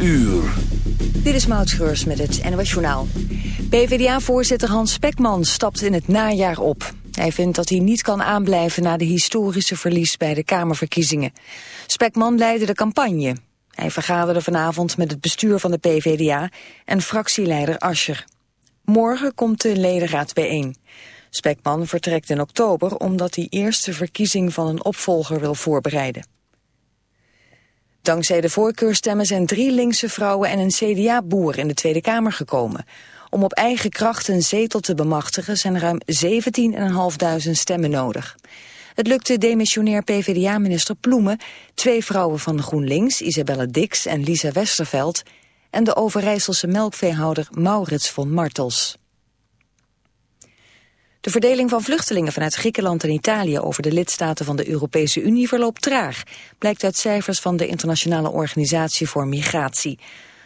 uur. Dit is Maud met het NOS Journaal. PvdA-voorzitter Hans Spekman stapt in het najaar op. Hij vindt dat hij niet kan aanblijven na de historische verlies bij de Kamerverkiezingen. Spekman leidde de campagne. Hij vergaderde vanavond met het bestuur van de PvdA en fractieleider Ascher. Morgen komt de ledenraad bijeen. Spekman vertrekt in oktober omdat hij eerst de verkiezing van een opvolger wil voorbereiden. Dankzij de voorkeurstemmen zijn drie linkse vrouwen en een CDA-boer in de Tweede Kamer gekomen. Om op eigen kracht een zetel te bemachtigen zijn ruim 17.500 stemmen nodig. Het lukte demissionair PvdA-minister Ploemen, twee vrouwen van GroenLinks, Isabelle Dix en Lisa Westerveld, en de Overijsselse melkveehouder Maurits von Martels. De verdeling van vluchtelingen vanuit Griekenland en Italië over de lidstaten van de Europese Unie verloopt traag, blijkt uit cijfers van de Internationale Organisatie voor Migratie.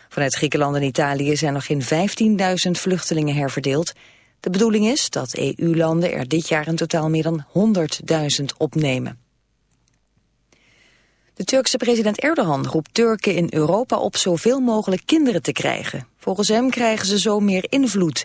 Vanuit Griekenland en Italië zijn nog geen 15.000 vluchtelingen herverdeeld. De bedoeling is dat EU-landen er dit jaar in totaal meer dan 100.000 opnemen. De Turkse president Erdogan roept Turken in Europa op zoveel mogelijk kinderen te krijgen. Volgens hem krijgen ze zo meer invloed.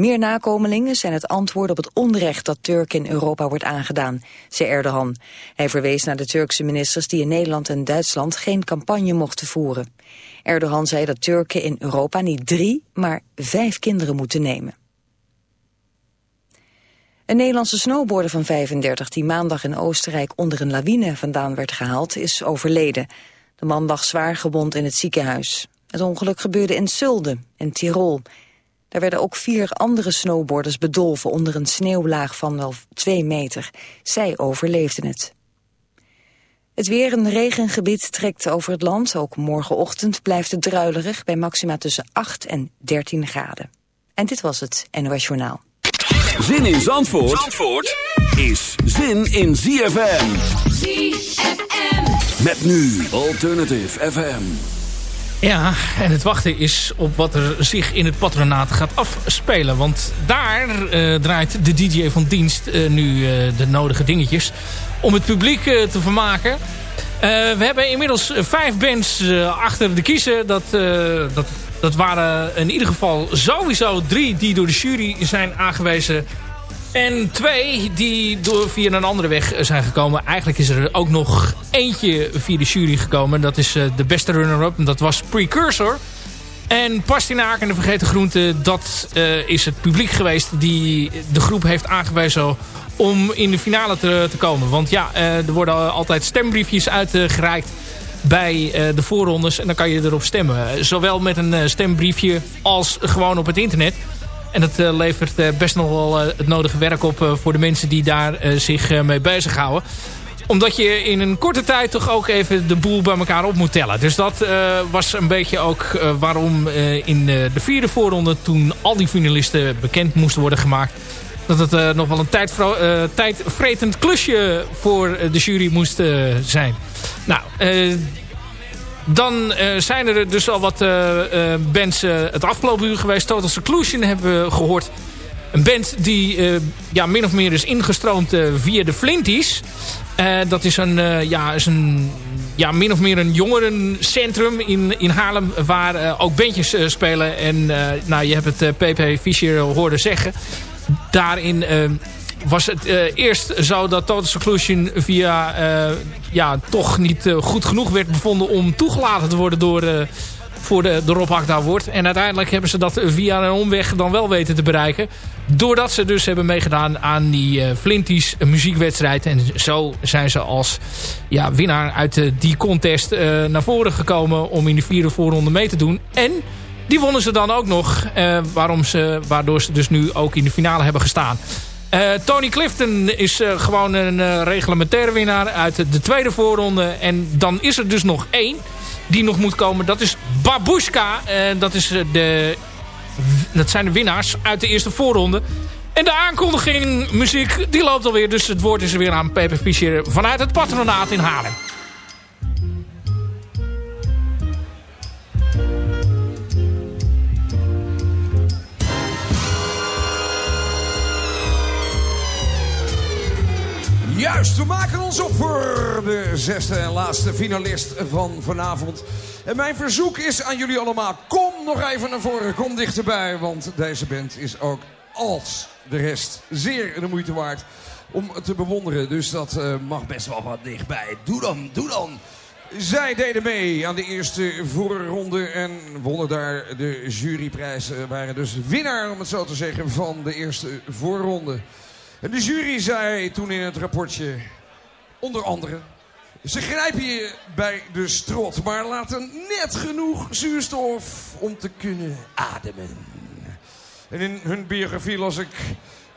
Meer nakomelingen zijn het antwoord op het onrecht dat Turken in Europa wordt aangedaan, zei Erdogan. Hij verwees naar de Turkse ministers die in Nederland en Duitsland geen campagne mochten voeren. Erdogan zei dat Turken in Europa niet drie, maar vijf kinderen moeten nemen. Een Nederlandse snowboarder van 35 die maandag in Oostenrijk onder een lawine vandaan werd gehaald is overleden. De man lag zwaar gewond in het ziekenhuis. Het ongeluk gebeurde in Zulde, in Tirol. Daar werden ook vier andere snowboarders bedolven onder een sneeuwlaag van wel twee meter. Zij overleefden het. Het weer een regengebied trekt over het land. Ook morgenochtend blijft het druilerig bij maxima tussen 8 en 13 graden. En dit was het NOS Journaal. Zin in Zandvoort, Zandvoort is zin in ZFM. ZFM. Met nu Alternative FM. Ja, en het wachten is op wat er zich in het patronaat gaat afspelen. Want daar uh, draait de DJ van dienst uh, nu uh, de nodige dingetjes om het publiek te vermaken. we hebben inmiddels vijf bands achter de kiezen. Dat, dat, dat waren in ieder geval sowieso drie die door de jury zijn aangewezen en twee die door via een andere weg zijn gekomen. Eigenlijk is er ook nog eentje via de jury gekomen. Dat is uh, de beste runner-up. En dat was Precursor. En Pastinaak en de Vergeten Groente, dat uh, is het publiek geweest die de groep heeft aangewezen om in de finale te, te komen. Want ja, uh, er worden altijd stembriefjes uitgereikt bij de voorrondes. En dan kan je erop stemmen. Zowel met een stembriefje als gewoon op het internet. En dat uh, levert uh, best nog wel uh, het nodige werk op voor de mensen die daar zich mee bezighouden. Omdat je in een korte tijd toch ook even de boel bij elkaar op moet tellen. Dus dat was een beetje ook waarom in de vierde voorronde... toen al die finalisten bekend moesten worden gemaakt... dat het nog wel een tijdvretend klusje voor de jury moest zijn. Nou, dan uh, zijn er dus al wat uh, uh, bands het afgelopen uur geweest. Total Seclusion hebben we gehoord. Een band die ja, min of meer is ingestroomd via de Flinties. dat is een, ja, is een ja, min of meer een jongerencentrum in, in Haarlem... waar ook bandjes spelen. En nou, je hebt het PP Fischer horen zeggen. Daarin was het uh, eerst zo dat Total Seclusion via uh, ja, toch niet uh, goed genoeg werd bevonden om toegelaten te worden door, voor de, de Rob wordt. En uiteindelijk hebben ze dat via een omweg dan wel weten te bereiken. Doordat ze dus hebben meegedaan aan die Flinties muziekwedstrijd. En zo zijn ze als ja, winnaar uit die contest naar voren gekomen om in de vierde voorronde mee te doen. En die wonnen ze dan ook nog, waarom ze, waardoor ze dus nu ook in de finale hebben gestaan. Uh, Tony Clifton is uh, gewoon een uh, reglementaire winnaar uit de tweede voorronde. En dan is er dus nog één die nog moet komen. Dat is Babushka. dat, is, de, dat zijn de winnaars uit de eerste voorronde. En de aankondiging muziek die loopt alweer. Dus het woord is er weer aan Pepe Fischer vanuit het patronaat in Haarlem. Juist, we maken ons op voor de zesde en laatste finalist van vanavond. En mijn verzoek is aan jullie allemaal, kom nog even naar voren, kom dichterbij. Want deze band is ook als de rest zeer de moeite waard om te bewonderen. Dus dat uh, mag best wel wat dichtbij. Doe dan, doe dan. Zij deden mee aan de eerste voorronde en wonnen daar de juryprijs. waren dus winnaar, om het zo te zeggen, van de eerste voorronde. En de jury zei toen in het rapportje, onder andere... Ze grijpen je bij de strot, maar laten net genoeg zuurstof om te kunnen ademen. En in hun biografie las ik...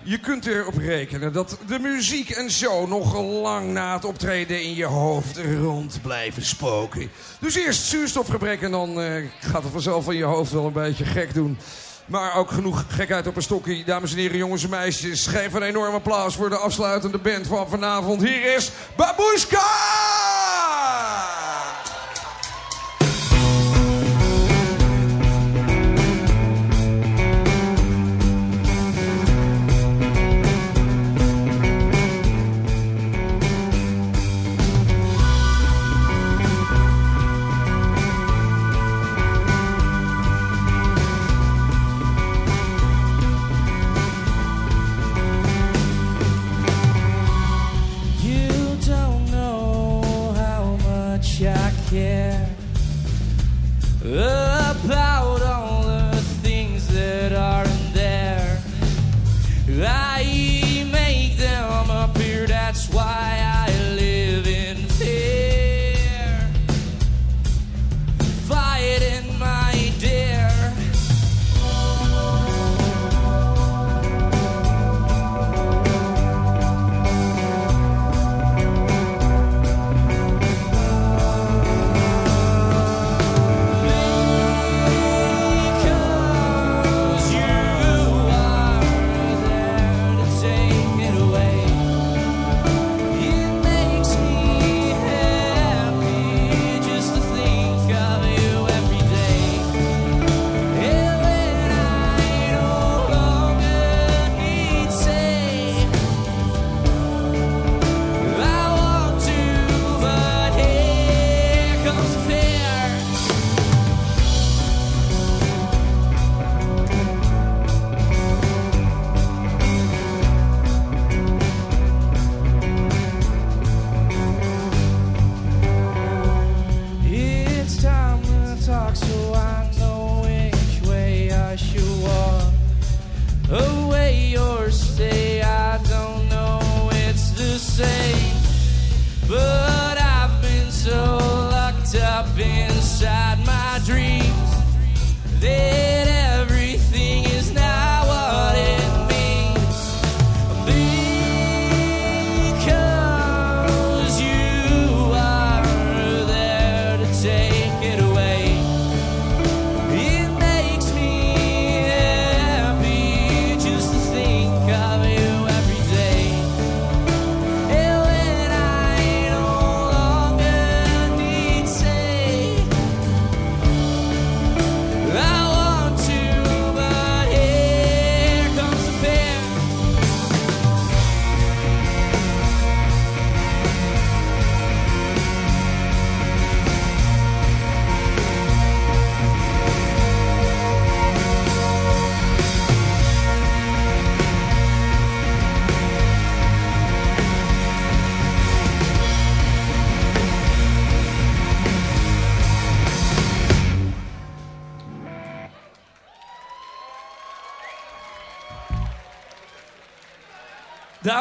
Je kunt erop rekenen dat de muziek en show nog lang na het optreden in je hoofd rond blijven spoken. Dus eerst zuurstofgebrek en dan uh, gaat het vanzelf van je hoofd wel een beetje gek doen. Maar ook genoeg gekheid op een stokje. Dames en heren, jongens en meisjes. Geef een enorm applaus voor de afsluitende band van vanavond. Hier is Babushka!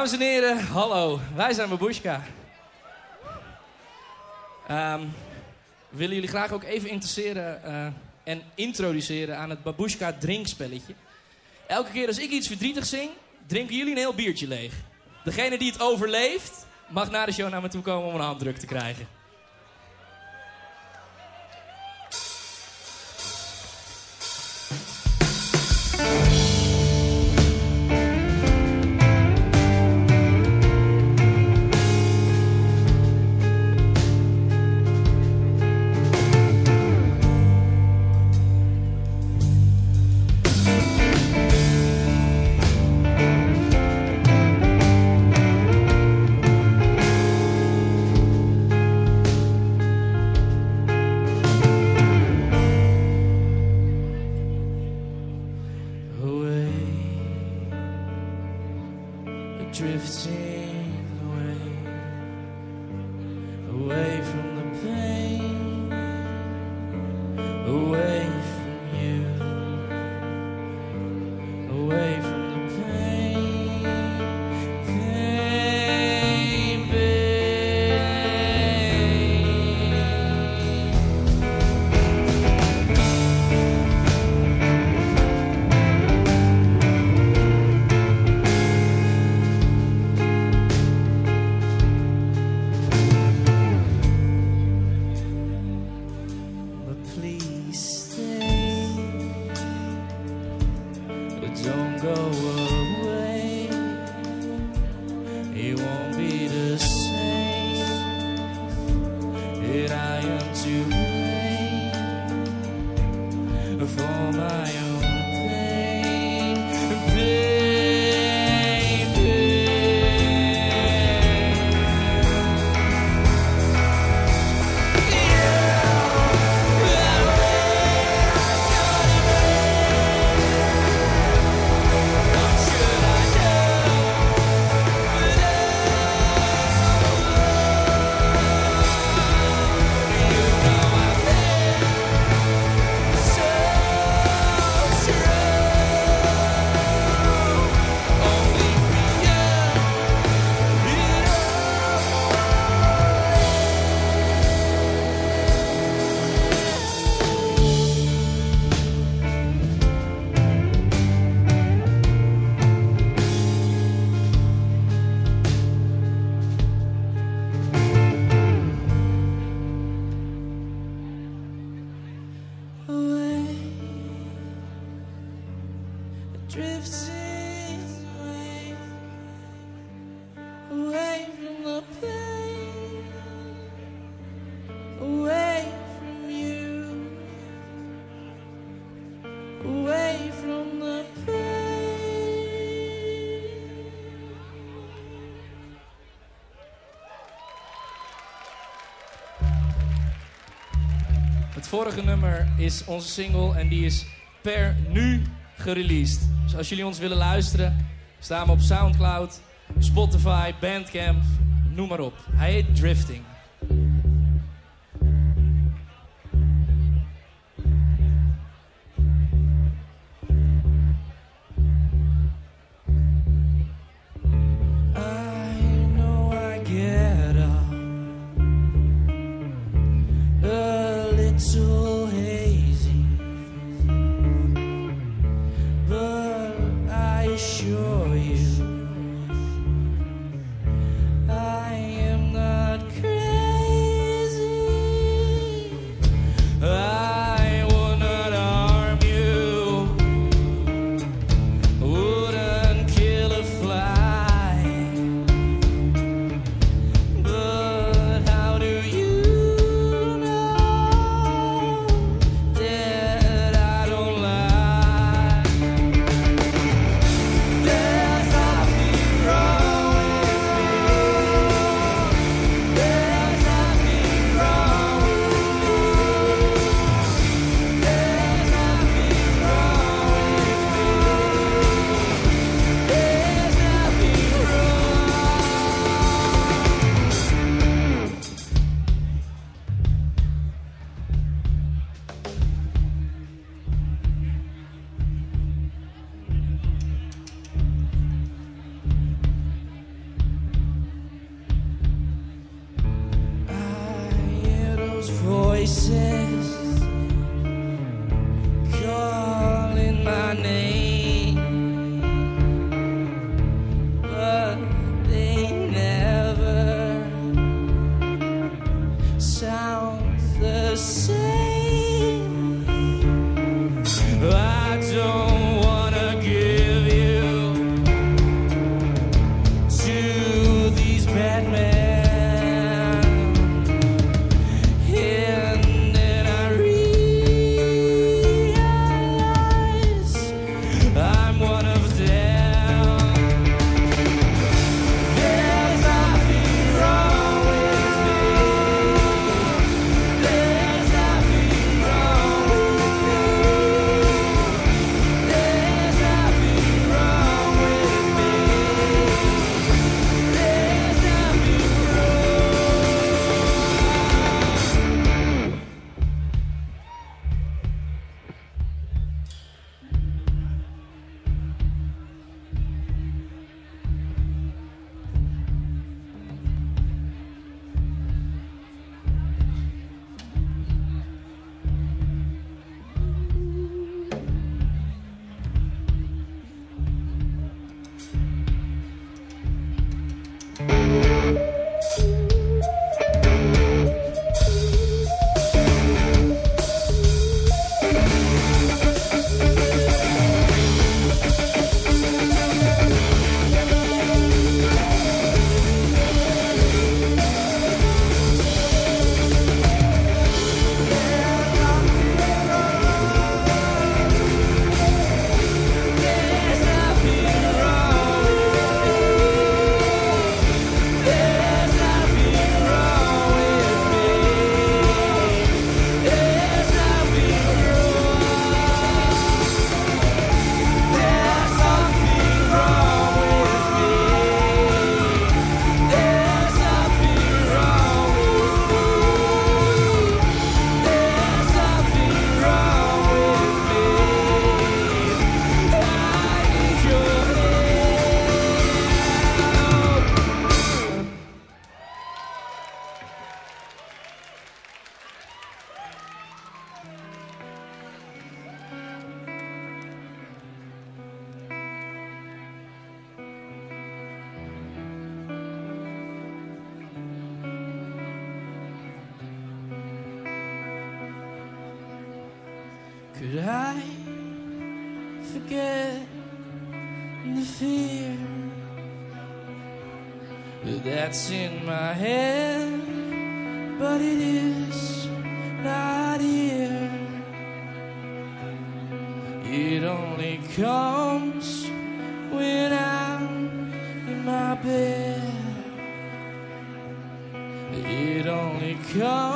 Dames en heren, hallo. Wij zijn Babushka. We willen jullie graag ook even interesseren uh, en introduceren aan het Babushka drinkspelletje. Elke keer als ik iets verdrietig zing, drinken jullie een heel biertje leeg. Degene die het overleeft, mag na de show naar me toe komen om een handdruk te krijgen. vorige nummer is onze single en die is per nu gereleased. Dus als jullie ons willen luisteren, staan we op Soundcloud, Spotify, Bandcamp, noem maar op. Hij heet Drifting. Could I forget the fear that's in my head? But it is not here. It only comes when I'm in my bed. It only comes.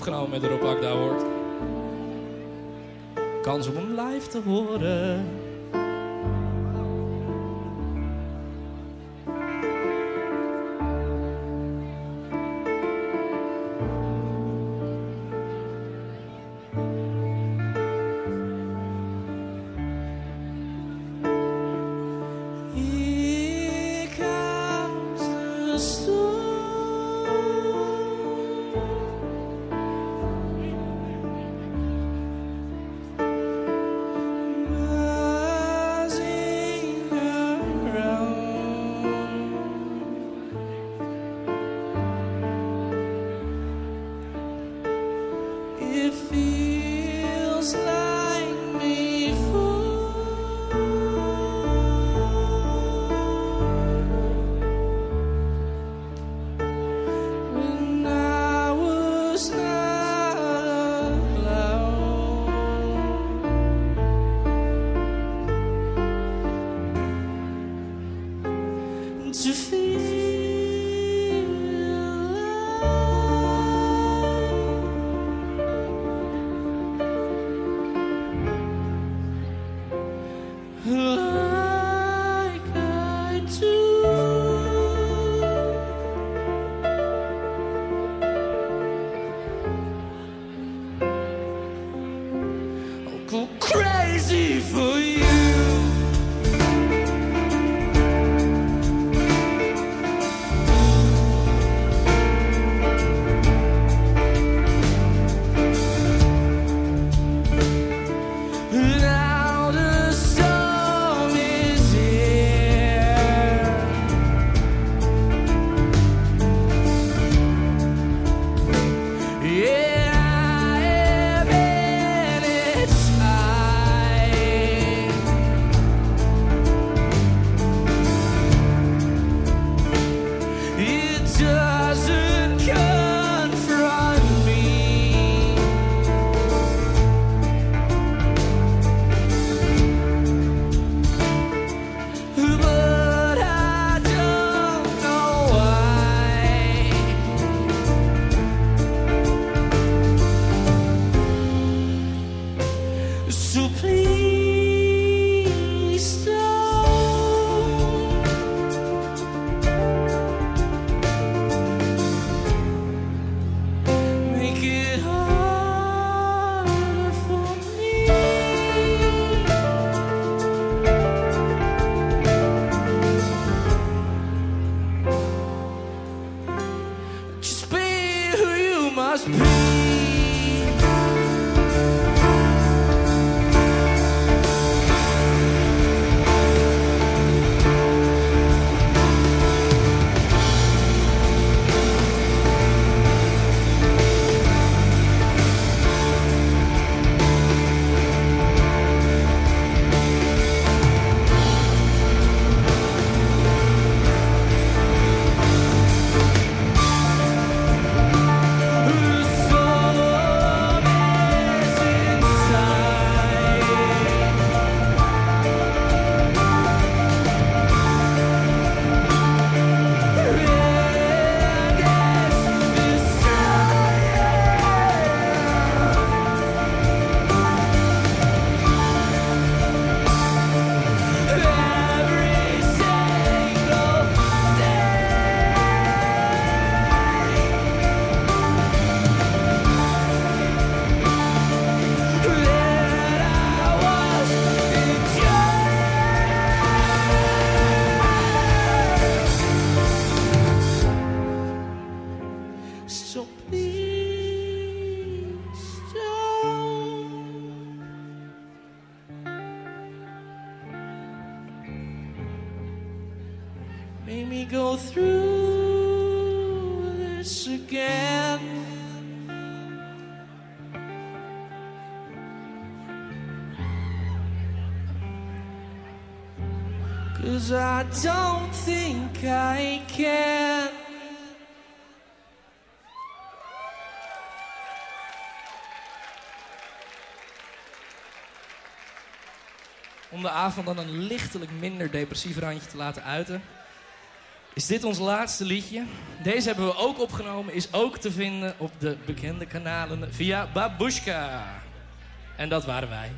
opgenomen met Rob Akda wordt. Kans om hem live te horen. I don't think I can. Om de avond dan een lichtelijk minder depressief randje te laten uiten, is dit ons laatste liedje. Deze hebben we ook opgenomen, is ook te vinden op de bekende kanalen via Babushka. En dat waren wij.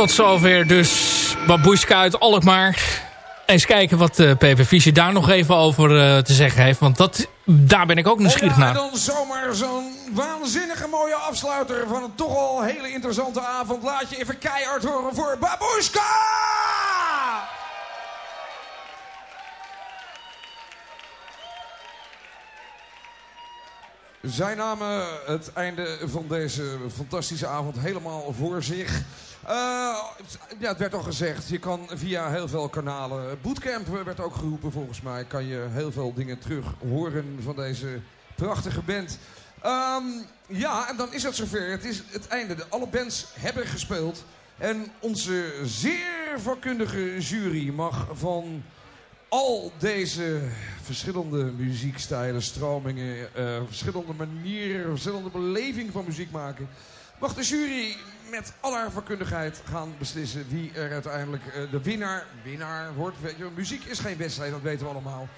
Tot zover dus Babushka uit Alkmaar. Eens kijken wat uh, Pepe Fischer daar nog even over uh, te zeggen heeft. Want dat, daar ben ik ook nieuwsgierig naar. En dan zomaar zo'n waanzinnige mooie afsluiter van een toch al hele interessante avond. Laat je even keihard horen voor Babushka! Zij namen het einde van deze fantastische avond helemaal voor zich. Uh, ja, het werd al gezegd, je kan via heel veel kanalen... Bootcamp werd ook geroepen volgens mij. Kan je heel veel dingen terug horen van deze prachtige band. Um, ja, en dan is het zover. Het is het einde. De, alle bands hebben gespeeld. En onze zeer vakkundige jury mag van al deze verschillende muziekstijlen, stromingen, uh, verschillende manieren, verschillende beleving van muziek maken, mag de jury met al haar vakkundigheid gaan beslissen wie er uiteindelijk uh, de winnaar, winnaar wordt. Weet je, muziek is geen wedstrijd, dat weten we allemaal.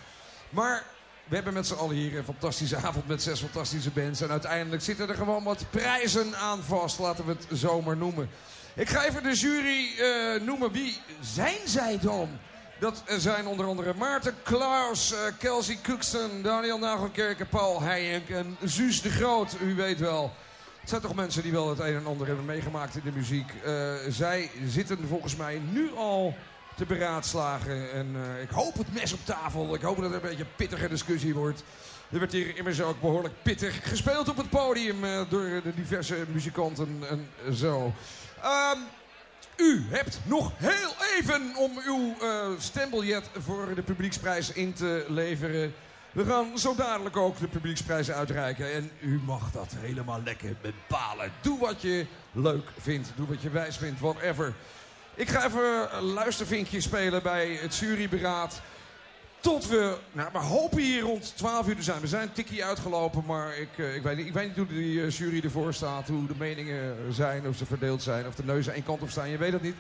Maar we hebben met z'n allen hier een fantastische avond met zes fantastische bands. En uiteindelijk zitten er gewoon wat prijzen aan vast, laten we het zomaar noemen. Ik ga even de jury uh, noemen. Wie zijn zij dan? Dat zijn onder andere Maarten Klaus, uh, Kelsey Cookson, Daniel Nagelkerken, Paul Heijenk en Suus de Groot. U weet wel. Het zijn toch mensen die wel het een en ander hebben meegemaakt in de muziek. Uh, zij zitten volgens mij nu al te beraadslagen. En uh, ik hoop het mes op tafel. Ik hoop dat er een beetje pittige discussie wordt. Er werd hier immers ook behoorlijk pittig gespeeld op het podium uh, door de diverse muzikanten en zo. Um, u hebt nog heel even om uw stembiljet voor de publieksprijs in te leveren. We gaan zo dadelijk ook de publieksprijs uitreiken. En u mag dat helemaal lekker bepalen. Doe wat je leuk vindt. Doe wat je wijs vindt. Whatever. Ik ga even een luistervinkje spelen bij het juryberaad. Tot we, nou, we hopen hier rond 12 uur te zijn. We zijn een tikkie uitgelopen, maar ik, uh, ik, weet niet, ik weet niet hoe die uh, jury ervoor staat. Hoe de meningen zijn, of ze verdeeld zijn, of de neuzen één kant op staan. Je weet het niet.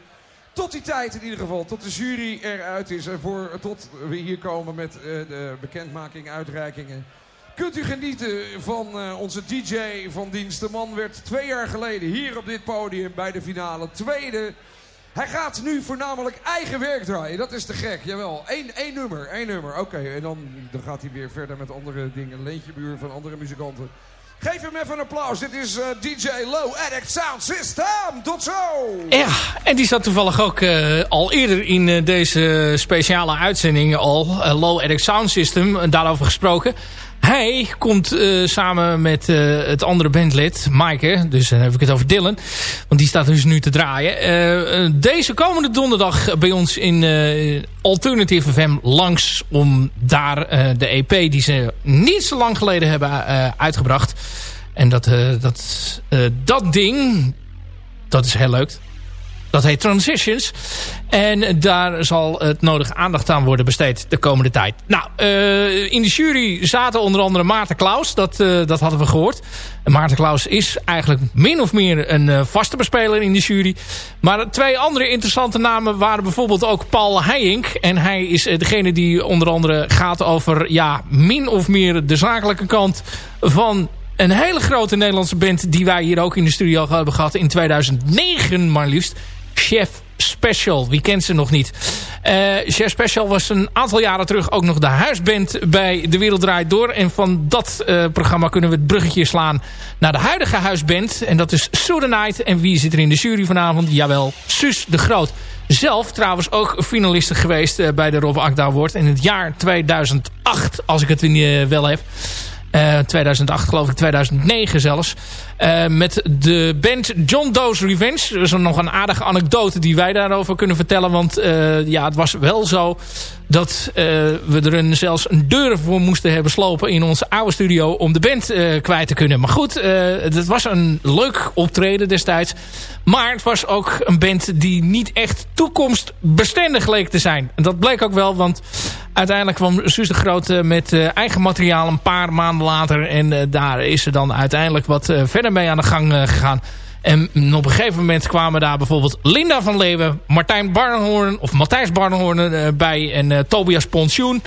Tot die tijd in ieder geval, tot de jury eruit is. En voor, tot we hier komen met uh, de bekendmaking, uitreikingen. Kunt u genieten van onze DJ van dienst. De man werd twee jaar geleden hier op dit podium bij de finale tweede. Hij gaat nu voornamelijk eigen werk draaien. Dat is te gek, jawel. Eén, één nummer, één nummer. Oké, en dan, dan gaat hij weer verder met andere dingen. Leentjebuur van andere muzikanten. Geef hem even een applaus. Dit is uh, DJ Low Addict Sound System. Tot zo! Ja, en die zat toevallig ook uh, al eerder in uh, deze speciale uitzending al. Low Addict Sound System, daarover gesproken. Hij komt uh, samen met uh, het andere bandlid, Maaike. Dus dan heb ik het over Dylan. Want die staat dus nu te draaien. Uh, deze komende donderdag bij ons in Alternative FM langs. Om daar de EP die ze niet zo lang geleden hebben uitgebracht. En dat, dat, dat ding, dat is heel leuk. Dat heet Transitions. En daar zal het nodige aandacht aan worden besteed de komende tijd. Nou, uh, in de jury zaten onder andere Maarten Klaus. Dat, uh, dat hadden we gehoord. En Maarten Klaus is eigenlijk min of meer een uh, vaste bespeler in de jury. Maar twee andere interessante namen waren bijvoorbeeld ook Paul Heijink. En hij is degene die onder andere gaat over ja, min of meer de zakelijke kant van een hele grote Nederlandse band die wij hier ook in de studio hebben gehad in 2009 maar liefst. Chef Special. Wie kent ze nog niet? Uh, Chef Special was een aantal jaren terug ook nog de huisband bij De Wereld Draait Door. En van dat uh, programma kunnen we het bruggetje slaan naar de huidige huisband. En dat is Night. En wie zit er in de jury vanavond? Jawel, Suus de Groot. Zelf trouwens ook finaliste geweest uh, bij de Rob Akda Award in het jaar 2008, als ik het wel heb. Uh, 2008 geloof ik, 2009 zelfs. Uh, met de band John Doe's Revenge. Er is nog een aardige anekdote die wij daarover kunnen vertellen. Want uh, ja, het was wel zo dat uh, we er een, zelfs een deur voor moesten hebben slopen in onze oude studio om de band kwijt te kunnen. Maar goed, het was een leuk optreden destijds. Maar het was ook een band die niet echt toekomstbestendig leek te zijn. En dat bleek ook wel, want uiteindelijk kwam Suus de Groot met eigen materiaal een paar maanden later. En daar is ze dan uiteindelijk wat verder mee aan de gang gegaan. En op een gegeven moment kwamen daar bijvoorbeeld Linda van Leeuwen, Martijn Barnhoorn of Matthijs Barnhoorn bij en Tobias Pontjoen.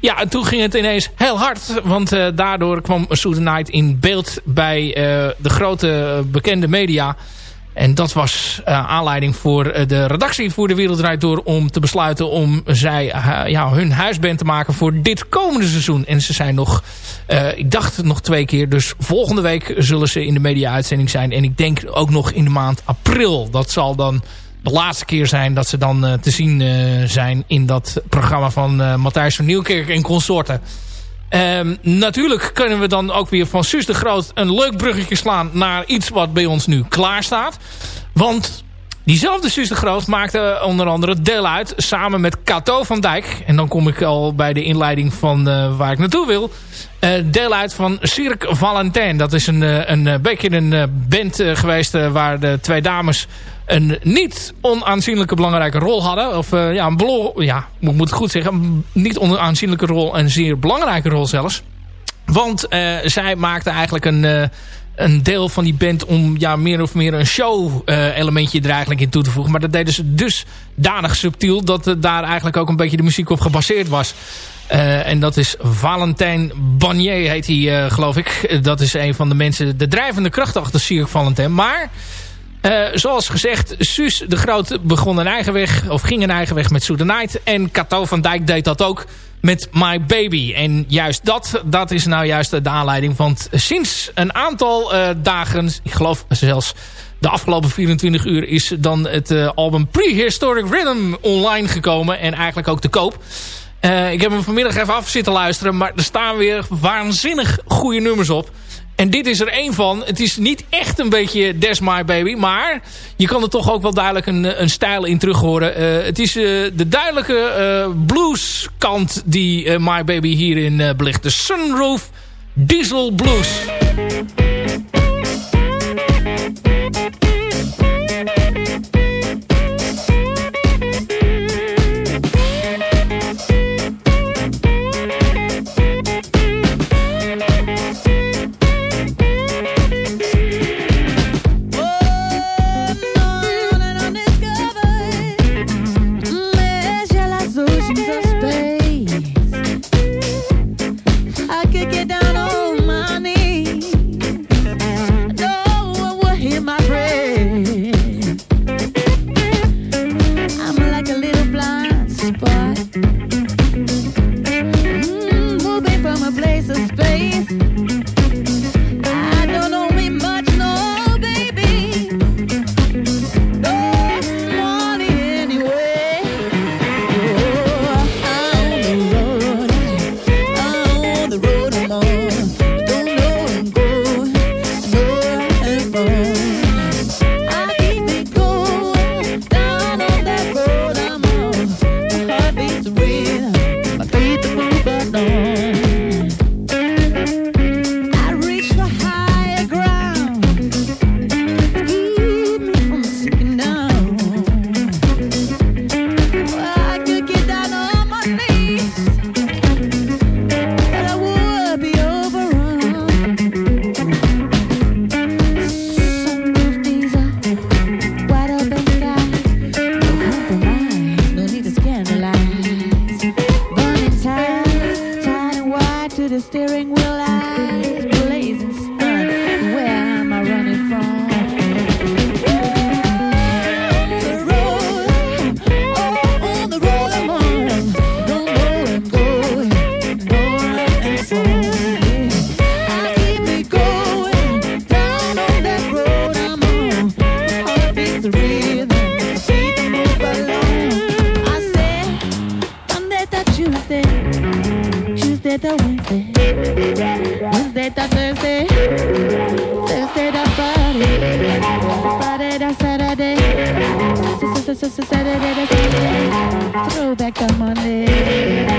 Ja, en toen ging het ineens heel hard. Want daardoor kwam Soothe Night in beeld bij de grote bekende media. En dat was uh, aanleiding voor uh, de redactie voor de Wereldrijd Door... om te besluiten om zij uh, ja, hun huisband te maken voor dit komende seizoen. En ze zijn nog, ik dacht nog twee keer. Dus volgende week zullen ze in de media-uitzending zijn. En ik denk ook nog in de maand april. Dat zal dan de laatste keer zijn dat ze dan te zien zijn... in dat programma van Matthijs van Nieuwkerk en consorten... Um, natuurlijk kunnen we dan ook weer van Suus de Groot een leuk bruggetje slaan naar iets wat bij ons nu klaar staat. Want diezelfde Suus de Groot maakte onder andere deel uit samen met Cato van Dijk. En dan kom ik al bij de inleiding van uh, waar ik naartoe wil. Uh, deel uit van Cirque Valentin. Dat is een, uh, een beetje een band geweest waar de twee dames een niet onaanzienlijke belangrijke rol hadden. Of uh, ja, een ja, moet, ik goed zeggen. Een niet onaanzienlijke rol, een zeer belangrijke rol zelfs. Want uh, zij maakte eigenlijk een, uh, een deel van die band om ja, meer of meer een show elementje er eigenlijk in toe te voegen. Maar dat deden ze dus danig subtiel dat daar eigenlijk ook een beetje de muziek op gebaseerd was. en dat is Valentijn Banier heet hij geloof ik. Dat is een van de mensen, de drijvende kracht achter Cirque Valentijn. Maar... Uh, zoals gezegd, Suus de Groot begon een eigen weg, of ging een eigen weg met Night. En Cato van Dijk deed dat ook met My Baby. En juist dat, dat is nou juist de aanleiding. Want sinds een aantal uh, dagen, ik geloof zelfs de afgelopen 24 uur... is dan het uh, album Prehistoric Rhythm online gekomen. En eigenlijk ook te koop. ik heb hem vanmiddag even af zitten luisteren. Maar er staan weer waanzinnig goede nummers op. En dit is er één van. Het is niet echt een beetje Des My Baby. Maar je kan er toch ook wel duidelijk een, een stijl in terug horen. Uh, het is uh, de duidelijke uh, blueskant die My Baby hierin belicht. De Sunroof Diesel Blues. yeah.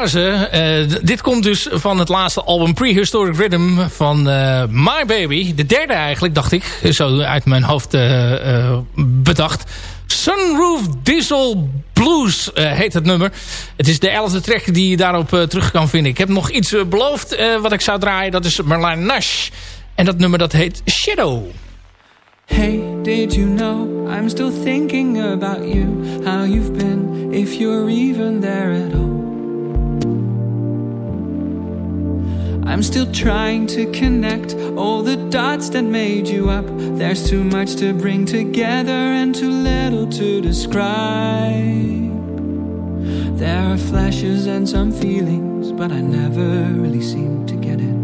Uh, dit komt dus van het laatste album Prehistoric Rhythm van uh, My Baby. De derde eigenlijk, dacht ik. Zo uit mijn hoofd uh, bedacht. Sunroof Diesel Blues heet het nummer. Het is de elfde track die je daarop terug kan vinden. Ik heb nog iets beloofd wat ik zou draaien. Dat is Marlene Nash. En dat nummer dat heet Shadow. Hey, did you know I'm still thinking about you How you've been, if you're even there at all I'm still trying to connect all the dots that made you up. There's too much to bring together and too little to describe. There are flashes and some feelings, but I never really seem to get it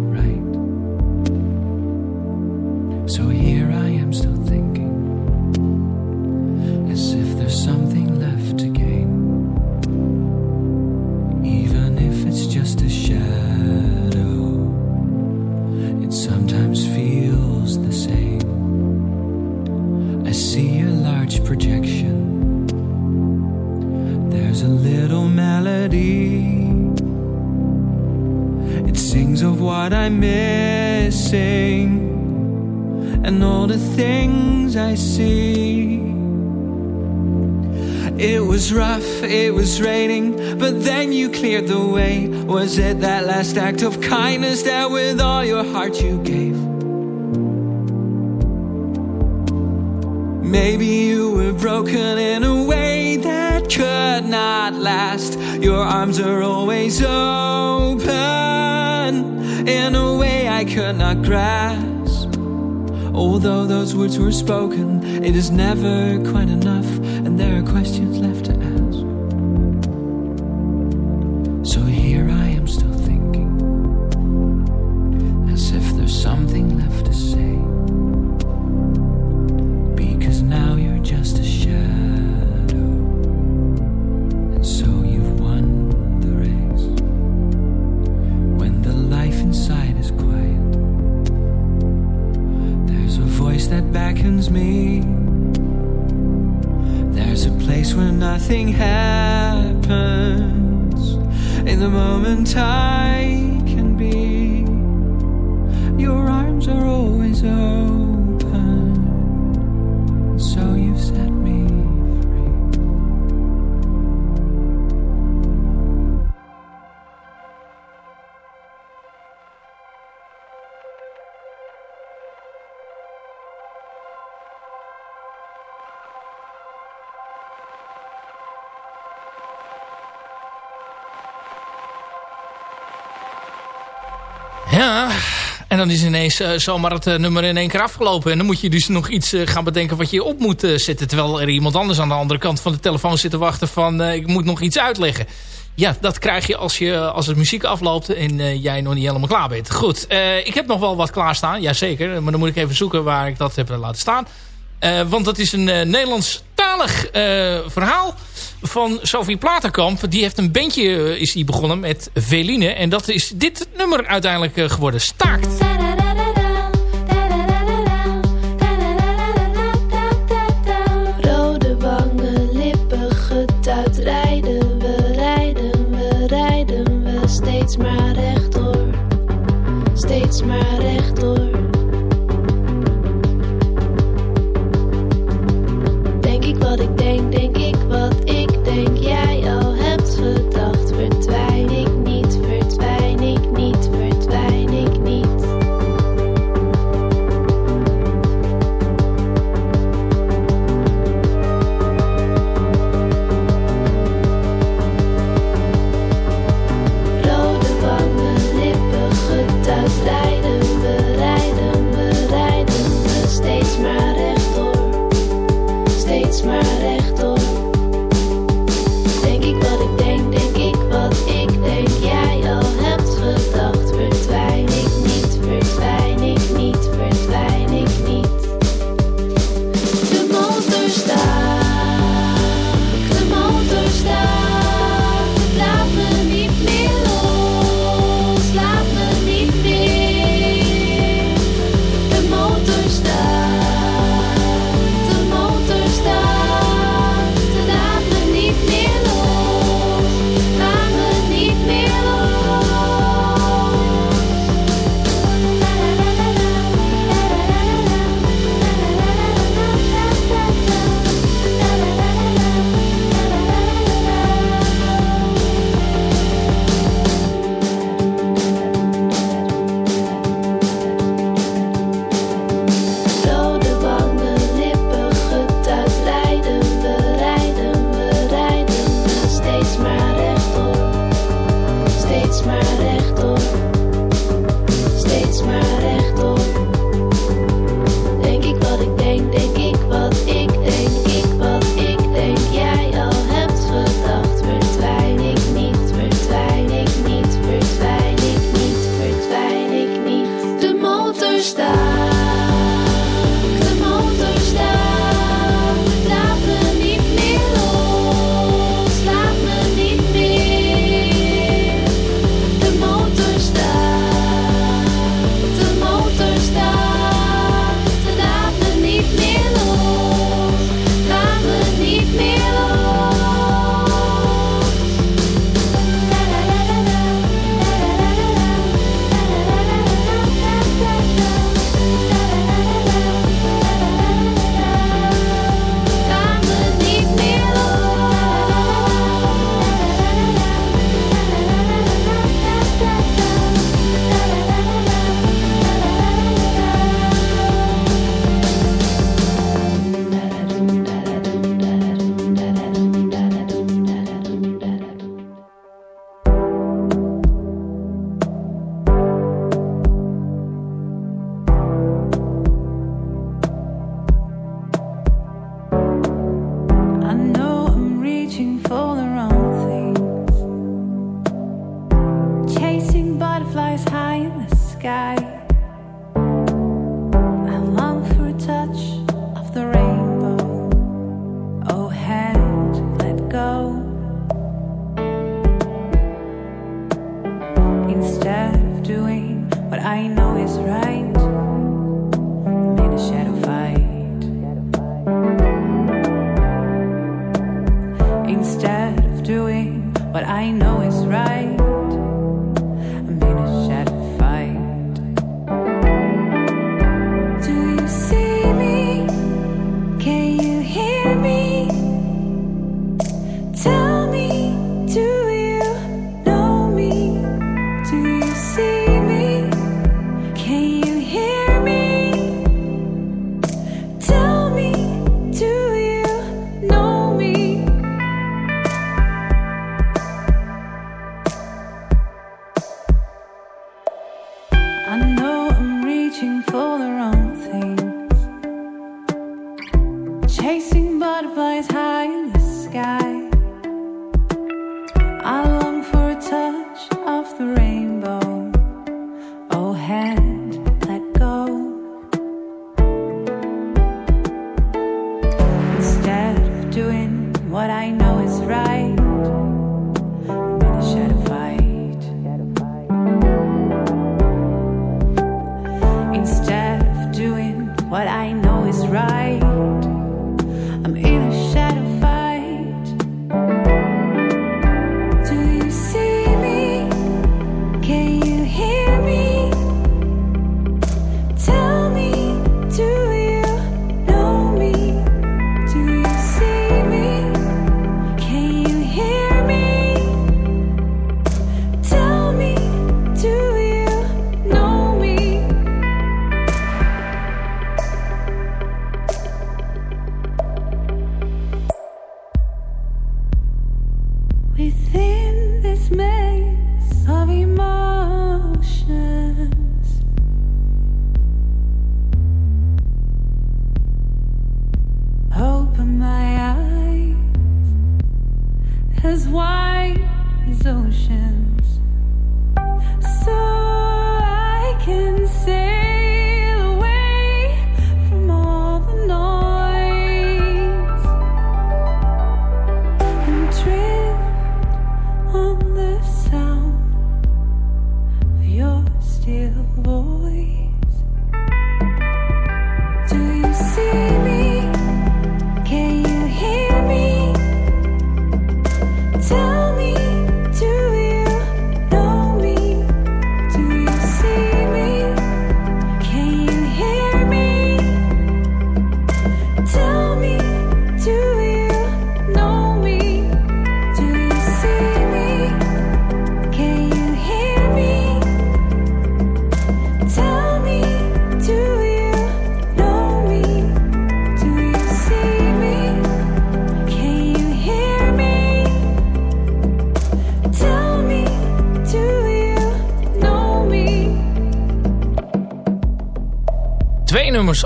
Was it that last act of kindness that with all your heart you gave? Maybe you were broken in a way that could not last. Your arms are always open in a way I could not grasp. Although those words were spoken, it is never quite enough, and there are questions left In en dan is ineens uh, zomaar het uh, nummer in één keer afgelopen. En dan moet je dus nog iets uh, gaan bedenken wat je op moet zetten. Terwijl er iemand anders aan de andere kant van de telefoon zit te wachten van... ik moet nog iets uitleggen. Ja, dat krijg je als, je, als het muziek afloopt en jij nog niet helemaal klaar bent. Goed, ik heb nog wel wat klaarstaan. Jazeker, maar dan moet ik even zoeken waar ik dat heb laten staan. want dat is een Nederlandstalig verhaal van Sophie Platenkamp. Die heeft een bandje is die begonnen met Veline. En dat is dit nummer uiteindelijk geworden. Staakt. Rode wangen, lippen getuit. Rijden we, rijden we, rijden we. Steeds maar rechtdoor. Steeds maar rechtdoor.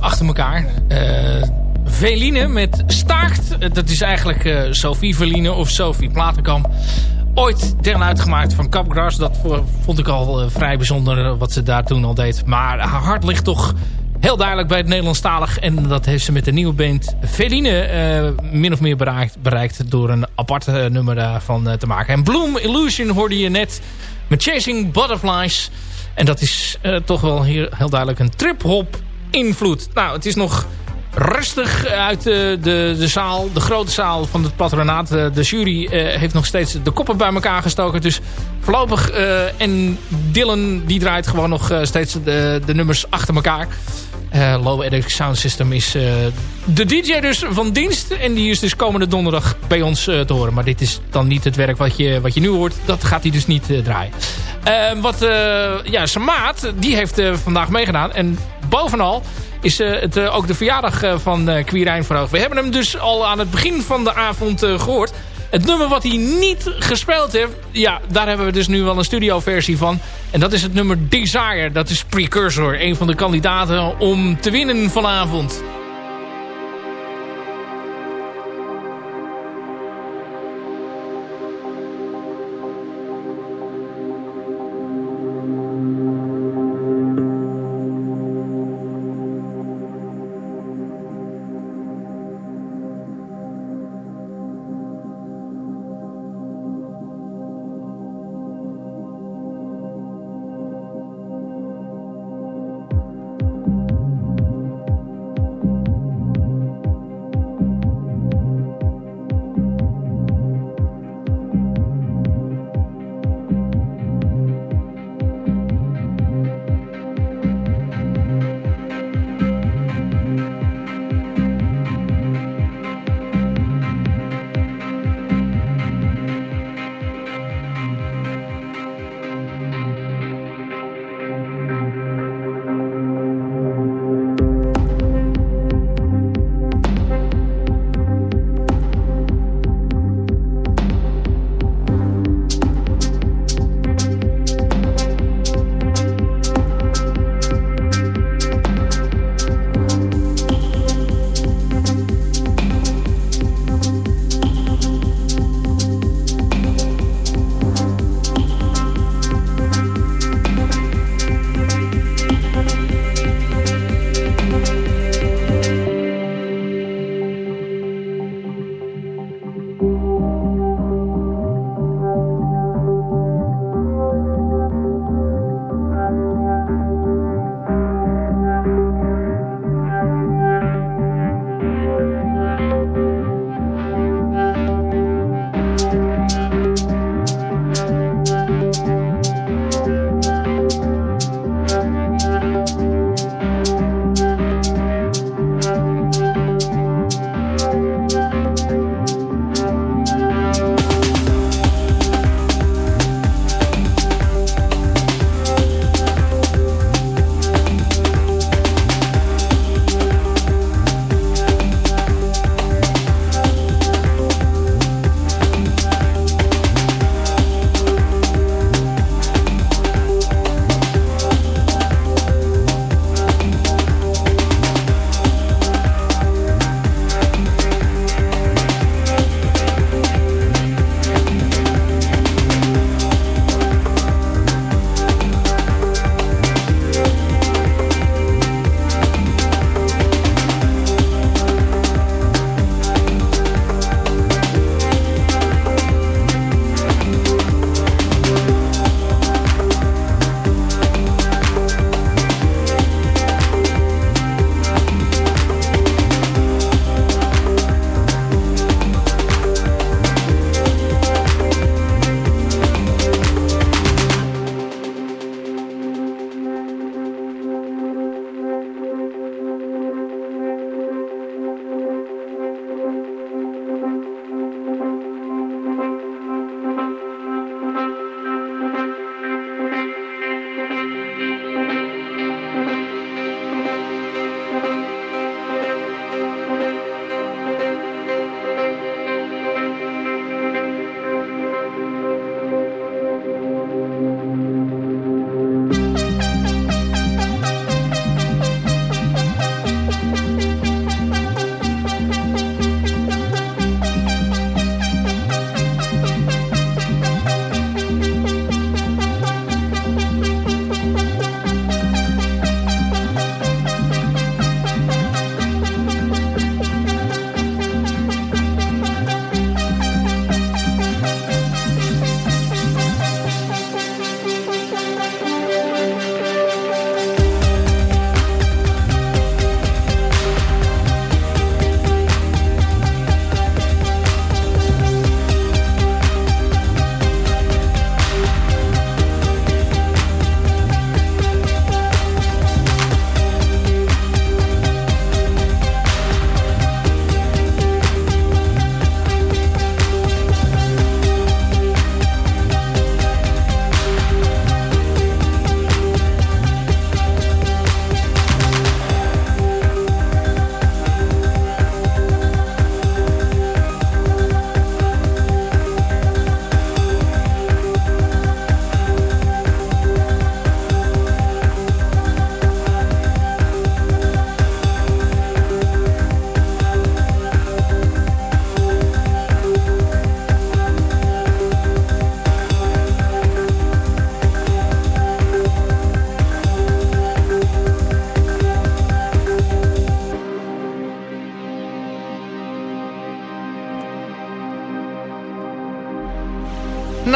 Achter elkaar. Eh Veline met Staakt. Eh, Dat is eigenlijk eh, Sophie Veline of Sophie Platenkamp. Ooit deel uitgemaakt van Capgras. Dat vo- vond ik al vrij bijzonder wat ze daar toen al deed. Maar haar hart ligt toch heel duidelijk bij het Nederlandstalig. En dat heeft ze met de nieuwe band Veline min of meer bereikt, bereikt... door een apart nummer daarvan te maken. En Bloom Illusion hoorde je net met Chasing Butterflies... En dat is toch wel heel, heel duidelijk een trip-hop invloed. Nou, het is nog rustig uit de, de, de zaal, de grote zaal van het patronaat. Eh, de jury eh, heeft nog steeds de koppen bij elkaar gestoken. Dus voorlopig, eh, en Dylan die draait gewoon nog eh, steeds de, de nummers achter elkaar. Eh, Low Edit Sound System is eh, de DJ dus van dienst. En die is dus komende donderdag bij ons eh, te horen. Maar dit is dan niet het werk wat je, wat je nu hoort. Dat gaat hij dus niet eh, draaien. Eh, wat, eh, ja, zijn maat, die heeft eh, vandaag meegedaan. En bovenal is eh, het eh, ook de verjaardag eh, van Quirijn Verhoog. We hebben hem dus al aan het begin van de avond eh, gehoord. Het nummer wat hij niet gespeeld heeft... ja, daar hebben we dus nu wel een studioversie van. En dat is het nummer Desire. Dat is Precursor. Een van de kandidaten om te winnen vanavond.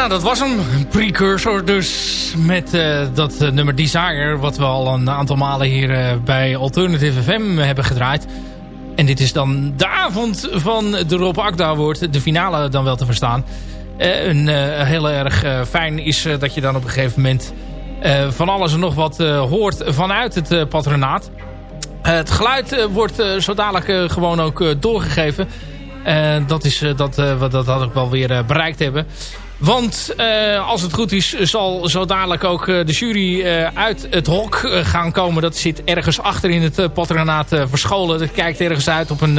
Nou, dat was een precursor dus met uh, dat uh, nummer Desire... wat we al een aantal malen hier uh, bij Alternative FM hebben gedraaid. En dit is dan de avond van de Rob Akda Award, de finale dan wel te verstaan. een heel erg fijn is dat je dan op een gegeven moment... van alles en nog wat hoort vanuit het patronaat. het geluid wordt zo dadelijk gewoon ook doorgegeven... dat is dat, wat dat ik wel weer bereikt hebben. Want uh, als het goed is, zal zo dadelijk ook uh, de jury uh, uit het hok gaan komen. Dat zit ergens achter in het patronaat verscholen. Dat kijkt ergens uit op een,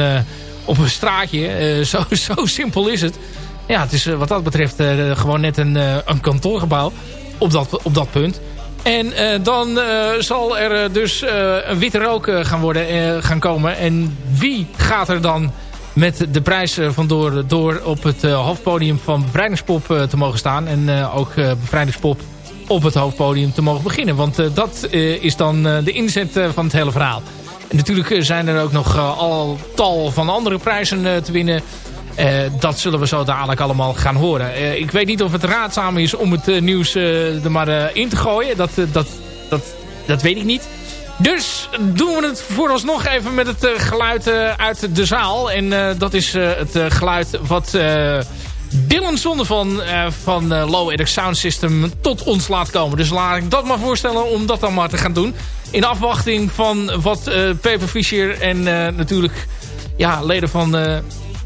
op een straatje. zo, zo simpel is het. Ja, het is wat dat betreft gewoon net een, een kantoorgebouw op dat, op dat punt. En dan zal er dus een witte rook gaan, worden, gaan komen. En wie gaat er dan met de prijs vandoor door op het uh, hoofdpodium van Bevrijdingspop uh, te mogen staan. En ook Bevrijdingspop op het hoofdpodium te mogen beginnen. Want dat is dan de inzet van het hele verhaal. En natuurlijk zijn er ook nog al tal van andere prijzen te winnen. dat zullen we zo dadelijk allemaal gaan horen. ik weet niet of het raadzaam is om het nieuws er maar in te gooien. Dat, dat, dat, dat weet ik niet. Dus doen we het vooralsnog even met het uh, geluid uh, uit de zaal. En uh, dat is het geluid wat Dylan Zonde van, van Low Edit Sound System tot ons laat komen. Dus laat ik dat maar voorstellen om dat dan maar te gaan doen. In afwachting van wat Peper Fischer en natuurlijk ja, leden van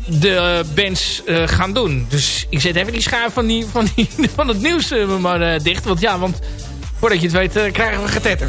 de bands gaan doen. Dus ik zet even die schuif van, die, van, die, van het nieuws maar dicht. Want ja, want voordat je het weet krijgen we getetter.